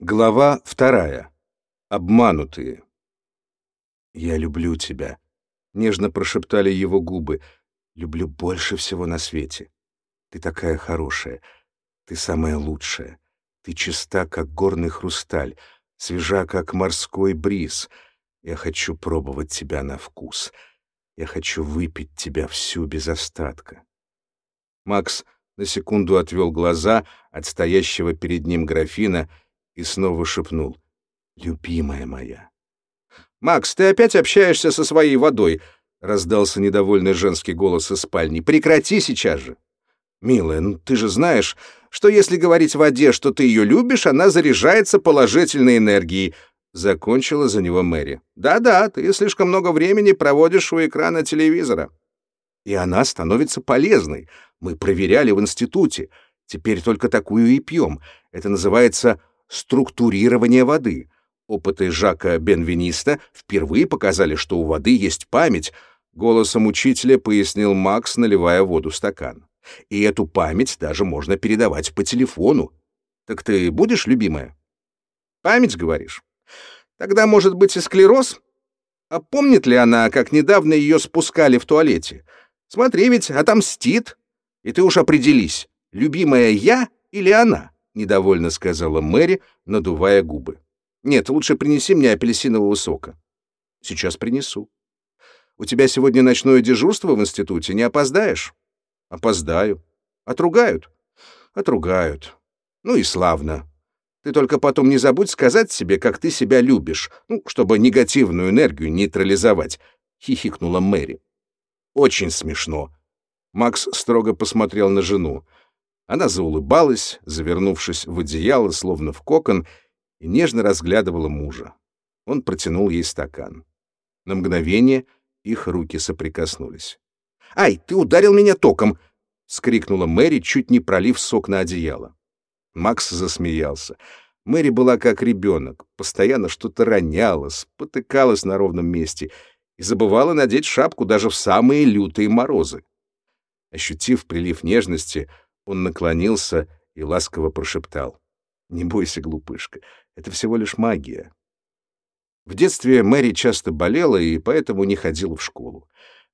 Глава вторая. Обманутые. «Я люблю тебя», — нежно прошептали его губы. «Люблю больше всего на свете. Ты такая хорошая. Ты самая лучшая. Ты чиста, как горный хрусталь, свежа, как морской бриз. Я хочу пробовать тебя на вкус. Я хочу выпить тебя всю без остатка». Макс на секунду отвел глаза от стоящего перед ним графина и снова шепнул «Любимая моя». «Макс, ты опять общаешься со своей водой?» — раздался недовольный женский голос из спальни. «Прекрати сейчас же!» «Милая, ну ты же знаешь, что если говорить воде, что ты ее любишь, она заряжается положительной энергией», — закончила за него Мэри. «Да-да, ты слишком много времени проводишь у экрана телевизора». «И она становится полезной. Мы проверяли в институте. Теперь только такую и пьем. Это называется структурирование воды. Опыты Жака Бенвениста впервые показали, что у воды есть память, голосом учителя пояснил Макс, наливая воду в стакан. И эту память даже можно передавать по телефону. Так ты будешь, любимая? Память, говоришь? Тогда, может быть, и склероз? А помнит ли она, как недавно ее спускали в туалете? Смотри, ведь отомстит. И ты уж определись, любимая я или она недовольно сказала Мэри, надувая губы. Нет, лучше принеси мне апельсинового сока. Сейчас принесу. У тебя сегодня ночное дежурство в институте, не опоздаешь? Опоздаю. Отругают? Отругают. Ну и славно. Ты только потом не забудь сказать себе, как ты себя любишь, ну, чтобы негативную энергию нейтрализовать, хихикнула Мэри. Очень смешно. Макс строго посмотрел на жену. Она заулыбалась, завернувшись в одеяло, словно в кокон, и нежно разглядывала мужа. Он протянул ей стакан. На мгновение их руки соприкоснулись. «Ай, ты ударил меня током!» — скрикнула Мэри, чуть не пролив сок на одеяло. Макс засмеялся. Мэри была как ребенок, постоянно что-то роняла, спотыкалась на ровном месте и забывала надеть шапку даже в самые лютые морозы. Ощутив прилив нежности, он наклонился и ласково прошептал. «Не бойся, глупышка, это всего лишь магия». В детстве Мэри часто болела и поэтому не ходила в школу.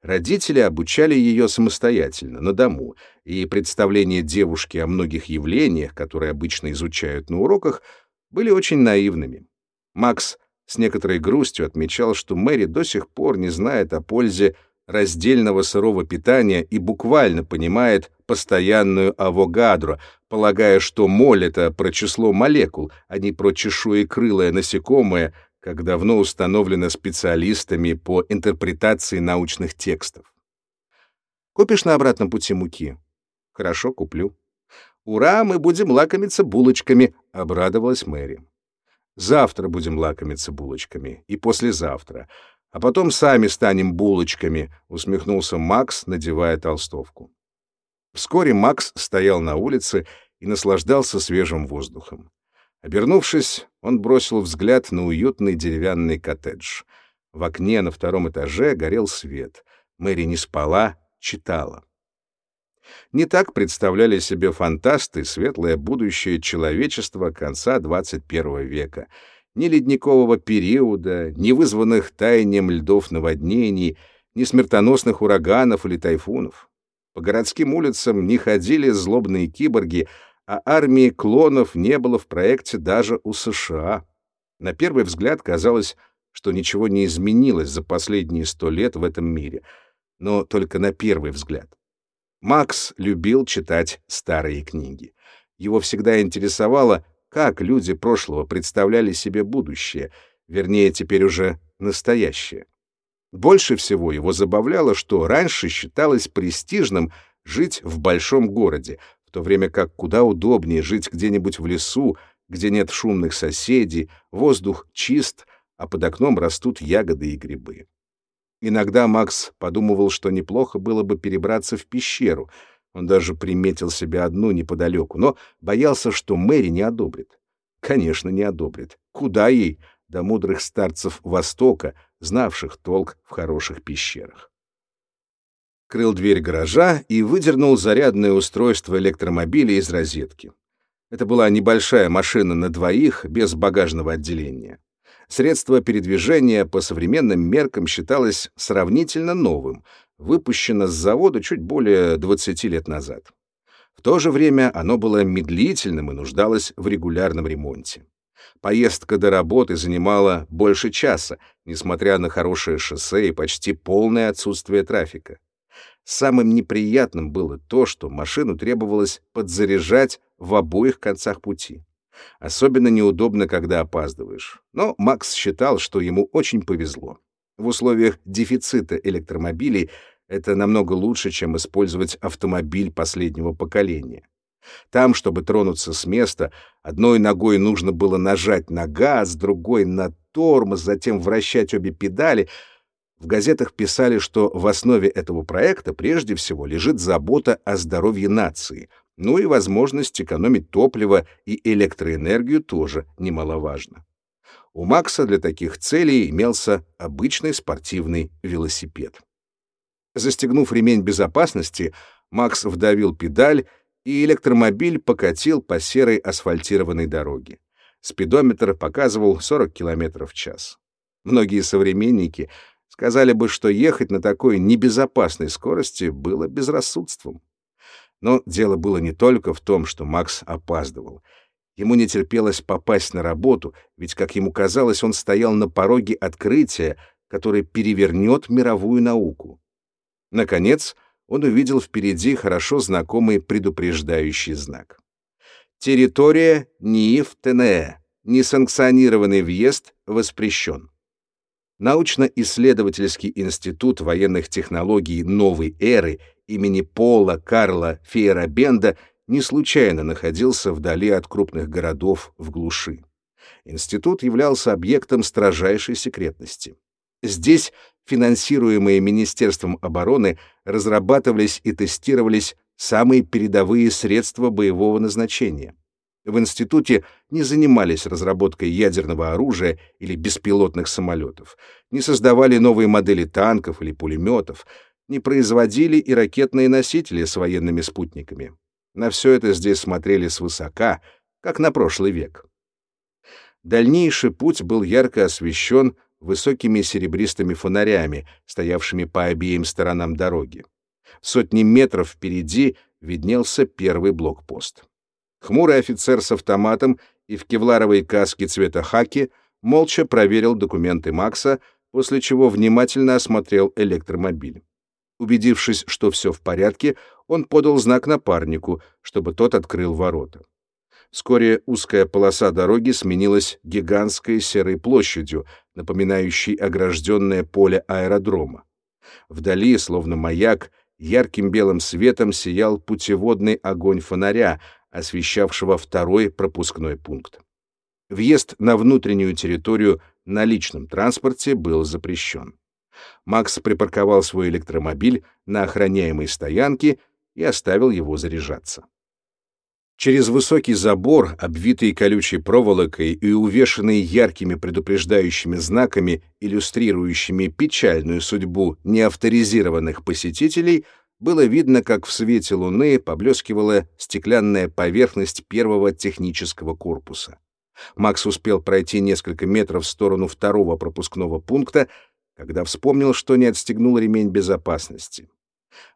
Родители обучали ее самостоятельно, на дому, и представления девушки о многих явлениях, которые обычно изучают на уроках, были очень наивными. Макс с некоторой грустью отмечал, что Мэри до сих пор не знает о пользе раздельного сырого питания и буквально понимает постоянную авогадро, полагая, что моль — это про число молекул, а не про чешуекрылое насекомое, как давно установлено специалистами по интерпретации научных текстов. Купишь на обратном пути муки? Хорошо, куплю. Ура, мы будем лакомиться булочками, обрадовалась Мэри. Завтра будем лакомиться булочками и послезавтра — а потом сами станем булочками», — усмехнулся Макс, надевая толстовку. Вскоре Макс стоял на улице и наслаждался свежим воздухом. Обернувшись, он бросил взгляд на уютный деревянный коттедж. В окне на втором этаже горел свет. Мэри не спала, читала. Не так представляли себе фантасты светлое будущее человечества конца 21 века — ни ледникового периода, ни вызванных таянием льдов наводнений, ни смертоносных ураганов или тайфунов. По городским улицам не ходили злобные киборги, а армии клонов не было в проекте даже у США. На первый взгляд казалось, что ничего не изменилось за последние сто лет в этом мире, но только на первый взгляд. Макс любил читать старые книги. Его всегда интересовало, как люди прошлого представляли себе будущее, вернее, теперь уже настоящее. Больше всего его забавляло, что раньше считалось престижным жить в большом городе, в то время как куда удобнее жить где-нибудь в лесу, где нет шумных соседей, воздух чист, а под окном растут ягоды и грибы. Иногда Макс подумывал, что неплохо было бы перебраться в пещеру — он даже приметил себе одну неподалеку, но боялся, что Мэри не одобрит. Конечно, не одобрит. Куда ей до мудрых старцев Востока, знавших толк в хороших пещерах? Крыл дверь гаража и выдернул зарядное устройство электромобиля из розетки. Это была небольшая машина на двоих, без багажного отделения. Средство передвижения по современным меркам считалось сравнительно новым, выпущено с завода чуть более 20 лет назад. В то же время оно было медлительным и нуждалось в регулярном ремонте. Поездка до работы занимала больше часа, несмотря на хорошее шоссе и почти полное отсутствие трафика. Самым неприятным было то, что машину требовалось подзаряжать в обоих концах пути. Особенно неудобно, когда опаздываешь. Но Макс считал, что ему очень повезло. В условиях дефицита электромобилей это намного лучше, чем использовать автомобиль последнего поколения. Там, чтобы тронуться с места, одной ногой нужно было нажать на газ, другой — на тормоз, затем вращать обе педали. В газетах писали, что в основе этого проекта прежде всего лежит забота о здоровье нации — ну и возможность экономить топливо и электроэнергию тоже немаловажно. У Макса для таких целей имелся обычный спортивный велосипед. Застегнув ремень безопасности, Макс вдавил педаль, и электромобиль покатил по серой асфальтированной дороге. Спидометр показывал 40 км в час. Многие современники сказали бы, что ехать на такой небезопасной скорости было безрассудством. Но дело было не только в том, что Макс опаздывал. Ему не терпелось попасть на работу, ведь, как ему казалось, он стоял на пороге открытия, которое перевернет мировую науку. Наконец, он увидел впереди хорошо знакомый предупреждающий знак. Территория НИИФ-ТНЭ. Несанкционированный въезд воспрещен. Научно-исследовательский институт военных технологий новой эры имени Пола Карла Фейерабенда не случайно находился вдали от крупных городов в глуши. Институт являлся объектом строжайшей секретности. Здесь финансируемые Министерством обороны разрабатывались и тестировались самые передовые средства боевого назначения. В институте не занимались разработкой ядерного оружия или беспилотных самолетов, не создавали новые модели танков или пулеметов, не производили и ракетные носители с военными спутниками. На все это здесь смотрели свысока, как на прошлый век. Дальнейший путь был ярко освещен высокими серебристыми фонарями, стоявшими по обеим сторонам дороги. В сотни метров впереди виднелся первый блокпост. Хмурый офицер с автоматом и в кевларовой каске цвета хаки молча проверил документы Макса, после чего внимательно осмотрел электромобиль. Убедившись, что все в порядке, он подал знак напарнику, чтобы тот открыл ворота. Вскоре узкая полоса дороги сменилась гигантской серой площадью, напоминающей огражденное поле аэродрома. Вдали, словно маяк, ярким белым светом сиял путеводный огонь фонаря, освещавшего второй пропускной пункт. Въезд на внутреннюю территорию на личном транспорте был запрещен. Макс припарковал свой электромобиль на охраняемой стоянке и оставил его заряжаться. Через высокий забор, обвитый колючей проволокой и увешанный яркими предупреждающими знаками, иллюстрирующими печальную судьбу неавторизированных посетителей, было видно, как в свете луны поблескивала стеклянная поверхность первого технического корпуса. Макс успел пройти несколько метров в сторону второго пропускного пункта, когда вспомнил, что не отстегнул ремень безопасности.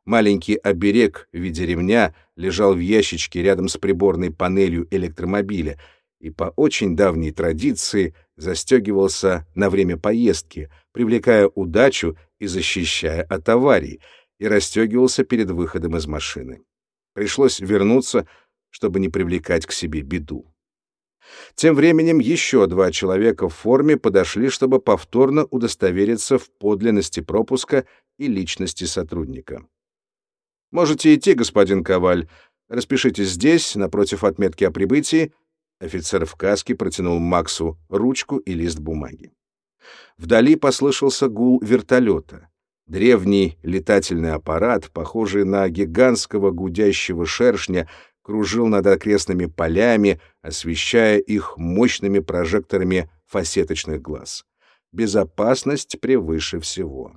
Маленький оберег в виде ремня лежал в ящичке рядом с приборной панелью электромобиля и по очень давней традиции застегивался на время поездки, привлекая удачу и защищая от аварий, и расстегивался перед выходом из машины. Пришлось вернуться, чтобы не привлекать к себе беду. Тем временем еще два человека в форме подошли, чтобы повторно удостовериться в подлинности пропуска и личности сотрудника. «Можете идти, господин Коваль. Распишитесь здесь, напротив отметки о прибытии». Офицер в каске протянул Максу ручку и лист бумаги. Вдали послышался гул вертолета. Древний летательный аппарат, похожий на гигантского гудящего шершня, кружил над окрестными полями, освещая их мощными прожекторами фасеточных глаз. Безопасность превыше всего.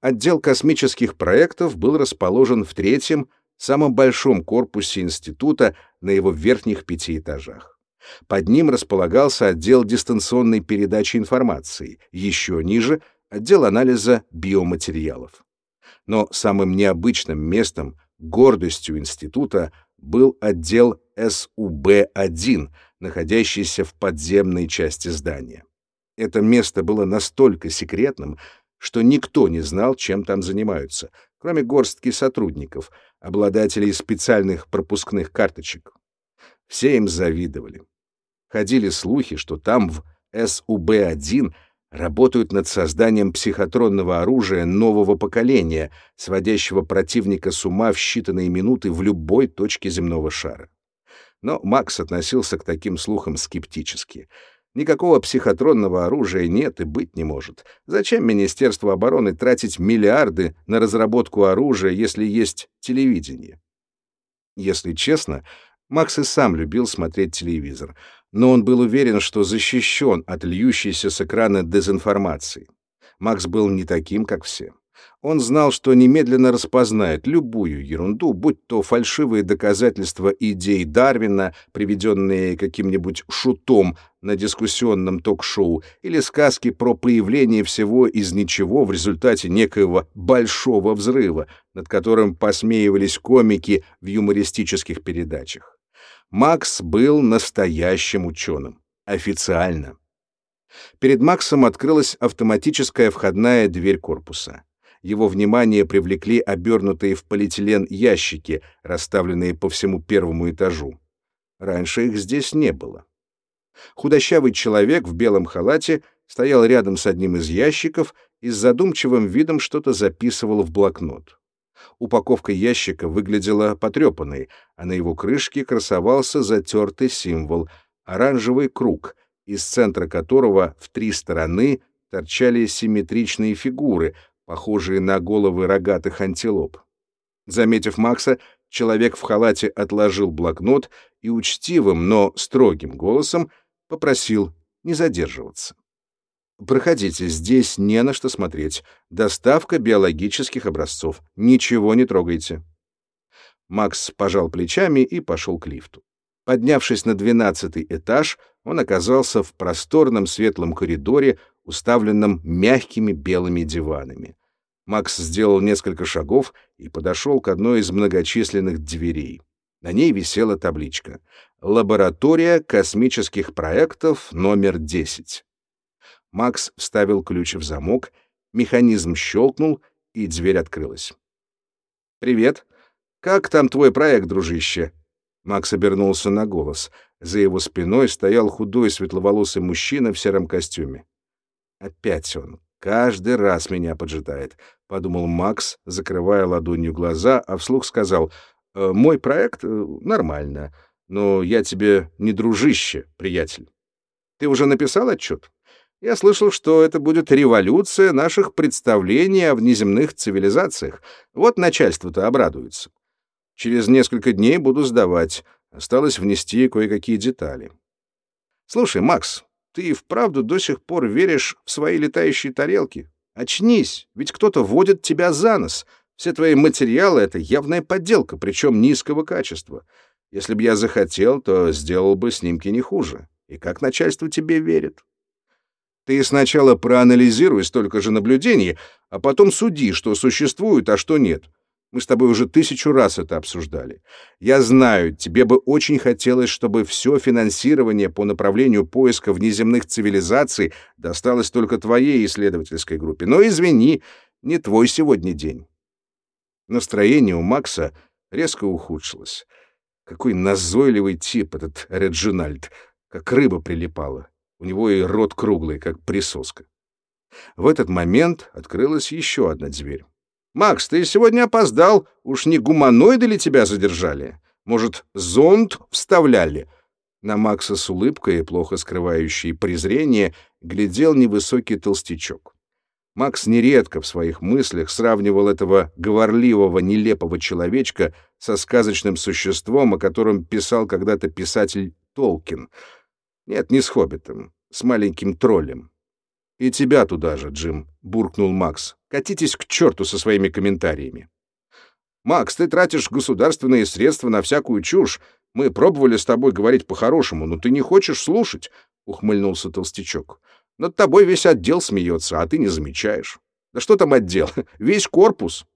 Отдел космических проектов был расположен в третьем, самом большом корпусе института на его верхних пяти этажах. Под ним располагался отдел дистанционной передачи информации, еще ниже — отдел анализа биоматериалов. Но самым необычным местом, гордостью института, был отдел СУБ-1, находящийся в подземной части здания. Это место было настолько секретным, что никто не знал, чем там занимаются, кроме горстки сотрудников, обладателей специальных пропускных карточек. Все им завидовали. Ходили слухи, что там в СУБ-1 работают над созданием психотронного оружия нового поколения, сводящего противника с ума в считанные минуты в любой точке земного шара. Но Макс относился к таким слухам скептически. Никакого психотронного оружия нет и быть не может. Зачем Министерству обороны тратить миллиарды на разработку оружия, если есть телевидение? Если честно, Макс и сам любил смотреть телевизор, но он был уверен, что защищен от льющейся с экрана дезинформации. Макс был не таким, как все. Он знал, что немедленно распознает любую ерунду, будь то фальшивые доказательства идей Дарвина, приведенные каким-нибудь шутом на дискуссионном ток-шоу, или сказки про появление всего из ничего в результате некоего большого взрыва, над которым посмеивались комики в юмористических передачах. Макс был настоящим ученым. Официально. Перед Максом открылась автоматическая входная дверь корпуса его внимание привлекли обернутые в полиэтилен ящики, расставленные по всему первому этажу. Раньше их здесь не было. Худощавый человек в белом халате стоял рядом с одним из ящиков и с задумчивым видом что-то записывал в блокнот. Упаковка ящика выглядела потрепанной, а на его крышке красовался затертый символ — оранжевый круг, из центра которого в три стороны торчали симметричные фигуры, похожие на головы рогатых антилоп. Заметив Макса, человек в халате отложил блокнот и учтивым, но строгим голосом попросил не задерживаться. «Проходите, здесь не на что смотреть. Доставка биологических образцов. Ничего не трогайте». Макс пожал плечами и пошел к лифту. Поднявшись на двенадцатый этаж, он оказался в просторном светлом коридоре, уставленном мягкими белыми диванами. Макс сделал несколько шагов и подошел к одной из многочисленных дверей. На ней висела табличка «Лаборатория космических проектов номер 10». Макс вставил ключ в замок, механизм щелкнул, и дверь открылась. «Привет. Как там твой проект, дружище?» Макс обернулся на голос. За его спиной стоял худой светловолосый мужчина в сером костюме. Опять он. Каждый раз меня поджидает, — подумал Макс, закрывая ладонью глаза, а вслух сказал, «Э, «Мой проект э, нормально, но я тебе не дружище, приятель. Ты уже написал отчет? Я слышал, что это будет революция наших представлений о внеземных цивилизациях. Вот начальство-то обрадуется. Через несколько дней буду сдавать. Осталось внести кое-какие детали. Слушай, Макс, ты вправду до сих пор веришь в свои летающие тарелки? Очнись, ведь кто-то водит тебя за нос. Все твои материалы — это явная подделка, причем низкого качества. Если бы я захотел, то сделал бы снимки не хуже. И как начальство тебе верит? Ты сначала проанализируй столько же наблюдений, а потом суди, что существует, а что нет. Мы с тобой уже тысячу раз это обсуждали. Я знаю, тебе бы очень хотелось, чтобы все финансирование по направлению поиска внеземных цивилизаций досталось только твоей исследовательской группе. Но извини, не твой сегодня день. Настроение у Макса резко ухудшилось. Какой назойливый тип этот Реджинальд, как рыба прилипала. У него и рот круглый, как присоска. В этот момент открылась еще одна дверь. «Макс, ты сегодня опоздал. Уж не гуманоиды ли тебя задержали? Может, зонд вставляли?» На Макса с улыбкой, плохо скрывающей презрение, глядел невысокий толстячок. Макс нередко в своих мыслях сравнивал этого говорливого, нелепого человечка со сказочным существом, о котором писал когда-то писатель Толкин. Нет, не с хоббитом, с маленьким троллем. «И тебя туда же, Джим», — буркнул Макс. «Катитесь к черту со своими комментариями». Макс, ты тратишь государственные средства на всякую чушь. Мы пробовали с тобой говорить по-хорошему, но ты не хочешь слушать, — ухмыльнулся толстячок. Над тобой весь отдел смеется, а ты не замечаешь. Да что там отдел? Весь корпус.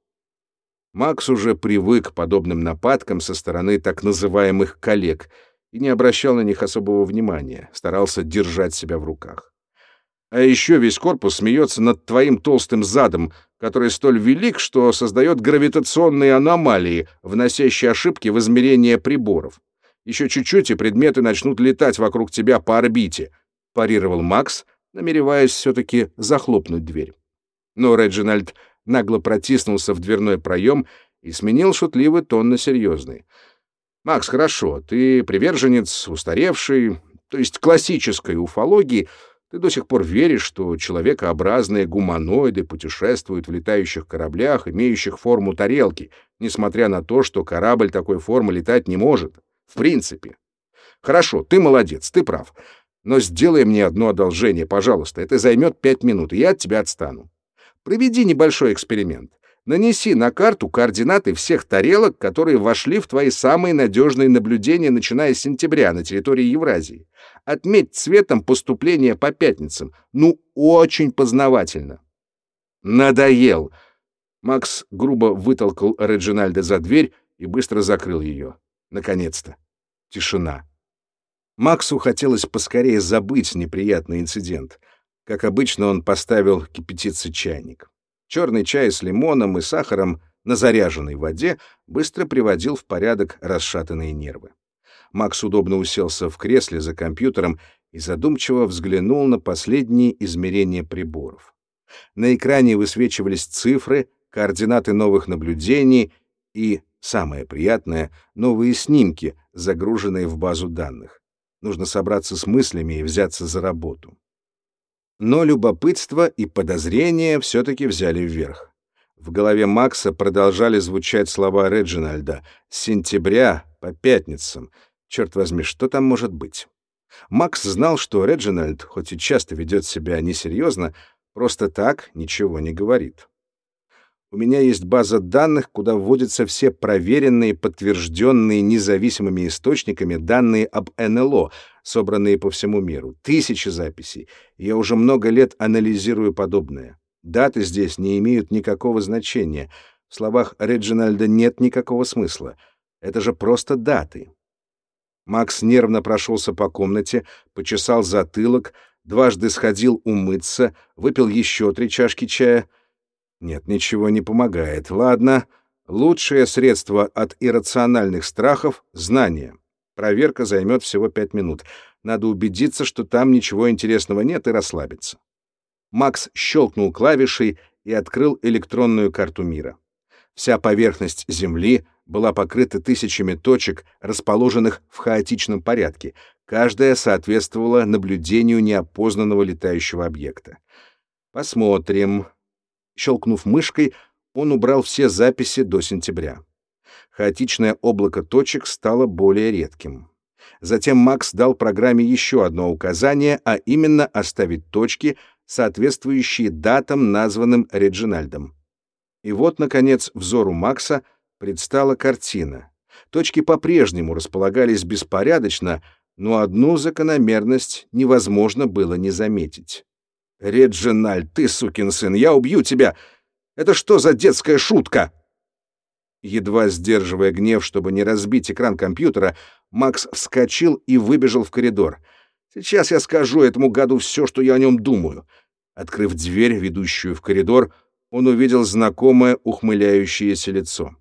Макс уже привык к подобным нападкам со стороны так называемых коллег и не обращал на них особого внимания, старался держать себя в руках. А еще весь корпус смеется над твоим толстым задом, который столь велик, что создает гравитационные аномалии, вносящие ошибки в измерение приборов. Еще чуть-чуть, и предметы начнут летать вокруг тебя по орбите», — парировал Макс, намереваясь все-таки захлопнуть дверь. Но Реджинальд нагло протиснулся в дверной проем и сменил шутливый тон на серьезный. «Макс, хорошо, ты приверженец устаревшей, то есть классической уфологии, ты до сих пор веришь, что человекообразные гуманоиды путешествуют в летающих кораблях, имеющих форму тарелки, несмотря на то, что корабль такой формы летать не может. В принципе. Хорошо, ты молодец, ты прав. Но сделай мне одно одолжение, пожалуйста. Это займет пять минут, и я от тебя отстану. Проведи небольшой эксперимент. Нанеси на карту координаты всех тарелок, которые вошли в твои самые надежные наблюдения, начиная с сентября на территории Евразии. Отметь цветом поступления по пятницам. Ну, очень познавательно. Надоел. Макс грубо вытолкал Реджинальда за дверь и быстро закрыл ее. Наконец-то. Тишина. Максу хотелось поскорее забыть неприятный инцидент. Как обычно, он поставил кипятиться чайник. Черный чай с лимоном и сахаром на заряженной воде быстро приводил в порядок расшатанные нервы. Макс удобно уселся в кресле за компьютером и задумчиво взглянул на последние измерения приборов. На экране высвечивались цифры, координаты новых наблюдений и, самое приятное, новые снимки, загруженные в базу данных. Нужно собраться с мыслями и взяться за работу. Но любопытство и подозрения все-таки взяли вверх. В голове Макса продолжали звучать слова Реджинальда «С сентября по пятницам», Черт возьми, что там может быть? Макс знал, что Реджинальд, хоть и часто ведет себя несерьезно, просто так ничего не говорит. У меня есть база данных, куда вводятся все проверенные, подтвержденные независимыми источниками данные об НЛО, собранные по всему миру. Тысячи записей. Я уже много лет анализирую подобное. Даты здесь не имеют никакого значения. В словах Реджинальда нет никакого смысла. Это же просто даты. Макс нервно прошелся по комнате, почесал затылок, дважды сходил умыться, выпил еще три чашки чая. Нет, ничего не помогает. Ладно, лучшее средство от иррациональных страхов — знание. Проверка займет всего пять минут. Надо убедиться, что там ничего интересного нет, и расслабиться. Макс щелкнул клавишей и открыл электронную карту мира. Вся поверхность Земли — была покрыта тысячами точек, расположенных в хаотичном порядке. Каждая соответствовала наблюдению неопознанного летающего объекта. Посмотрим. Щелкнув мышкой, он убрал все записи до сентября. Хаотичное облако точек стало более редким. Затем Макс дал программе еще одно указание, а именно оставить точки, соответствующие датам, названным Реджинальдом. И вот, наконец, взору Макса — предстала картина. Точки по-прежнему располагались беспорядочно, но одну закономерность невозможно было не заметить. «Реджиналь, ты, сукин сын, я убью тебя! Это что за детская шутка?» Едва сдерживая гнев, чтобы не разбить экран компьютера, Макс вскочил и выбежал в коридор. «Сейчас я скажу этому гаду все, что я о нем думаю». Открыв дверь, ведущую в коридор, он увидел знакомое ухмыляющееся лицо.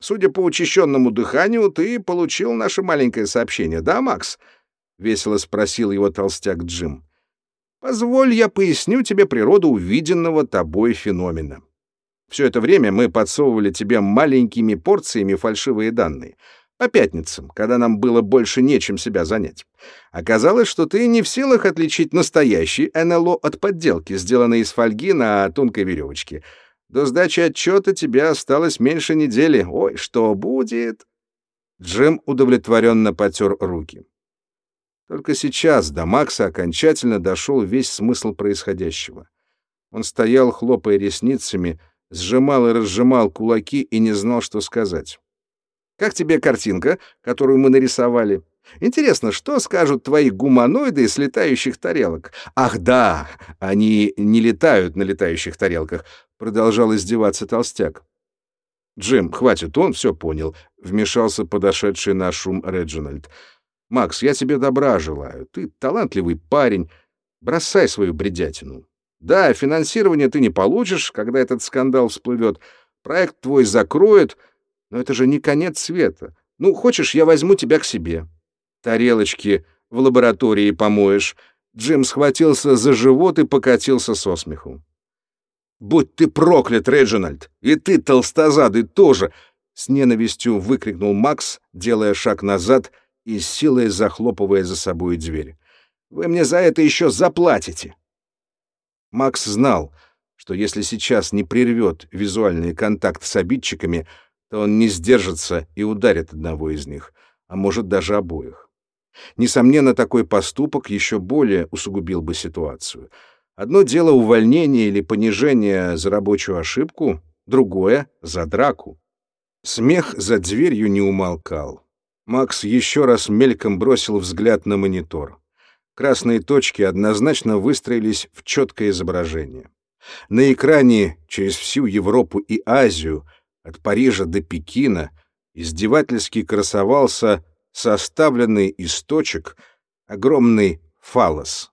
Судя по учащенному дыханию, ты получил наше маленькое сообщение, да, Макс?» — весело спросил его толстяк Джим. «Позволь, я поясню тебе природу увиденного тобой феномена. Все это время мы подсовывали тебе маленькими порциями фальшивые данные. По пятницам, когда нам было больше нечем себя занять. Оказалось, что ты не в силах отличить настоящий НЛО от подделки, сделанной из фольги на тонкой веревочке — до сдачи отчета тебе осталось меньше недели. Ой, что будет?» Джим удовлетворенно потер руки. Только сейчас до Макса окончательно дошел весь смысл происходящего. Он стоял, хлопая ресницами, сжимал и разжимал кулаки и не знал, что сказать. «Как тебе картинка, которую мы нарисовали? Интересно, что скажут твои гуманоиды с летающих тарелок? Ах да, они не летают на летающих тарелках», — продолжал издеваться толстяк. «Джим, хватит, он все понял», — вмешался подошедший на шум Реджинальд. «Макс, я тебе добра желаю. Ты талантливый парень. Бросай свою бредятину. Да, финансирование ты не получишь, когда этот скандал всплывет. Проект твой закроют, но это же не конец света. Ну, хочешь, я возьму тебя к себе. Тарелочки в лаборатории помоешь». Джим схватился за живот и покатился со смеху. «Будь ты проклят, Реджинальд! И ты, толстозадый, тоже!» С ненавистью выкрикнул Макс, делая шаг назад и силой захлопывая за собой дверь. «Вы мне за это еще заплатите!» Макс знал, что если сейчас не прервет визуальный контакт с обидчиками, то он не сдержится и ударит одного из них, а может даже обоих. Несомненно, такой поступок еще более усугубил бы ситуацию — Одно дело увольнение или понижение за рабочую ошибку, другое — за драку. Смех за дверью не умолкал. Макс еще раз мельком бросил взгляд на монитор. Красные точки однозначно выстроились в четкое изображение. На экране через всю Европу и Азию, от Парижа до Пекина, издевательски красовался составленный из точек огромный фалос.